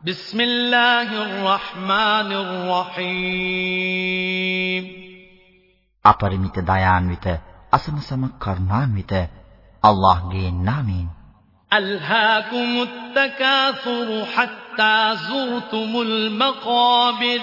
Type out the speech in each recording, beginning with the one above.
بسم الله الرحمن الرحيم අපරිමිත දයාන්විත අසමසම කරුණාන්විත අල්ලාහ්ගේ නාමයෙන් ألهاكم التكاثر حتى زرتم المقابر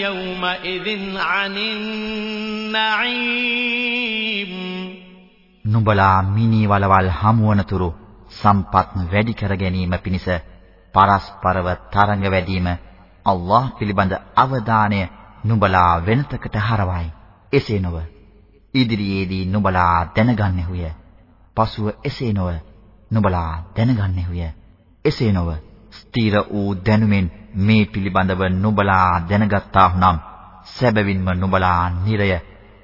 يومئذ عن النعيم නුඹලා මිනි වලවල් හමුවනතුරු සම්පත් වැඩි කර ගැනීම පිණිස පරස්පරව තරඟ වැඩිම අල්ලාහ් පිළිබඳ අවධානය නුඹලා වෙනතකට හරවයි. එසේ නොව ඉදිරියේදී නුඹලා දැනගන්නෙහුය. පසුව එසේ නොව නුඹලා දැනගන්නෙහුය. එසේ නොව ස්ථීර වූ දැනුමෙන් මේ පිළිබඳව නුඹලා දැනගත්තා වුනම් සැබවින්ම නුඹලා නිරය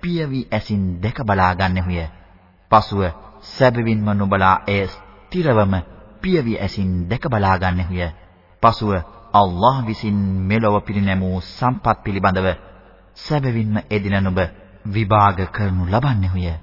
පියවි ඇසින් දැක බලා ගන්නෙහුය. පසුව සැබවින්ම නුඹලා එය ස්ථිරවම පියවි ඇසින් දැක බලා ගන්නෙහුය. පසුව අල්ලාහ් විසින් මෙලොව පිරිනැමූ සම්පත් පිළිබඳව සැබවින්ම එදින නුඹ විභාග කරනු ලබන්නෙහුය.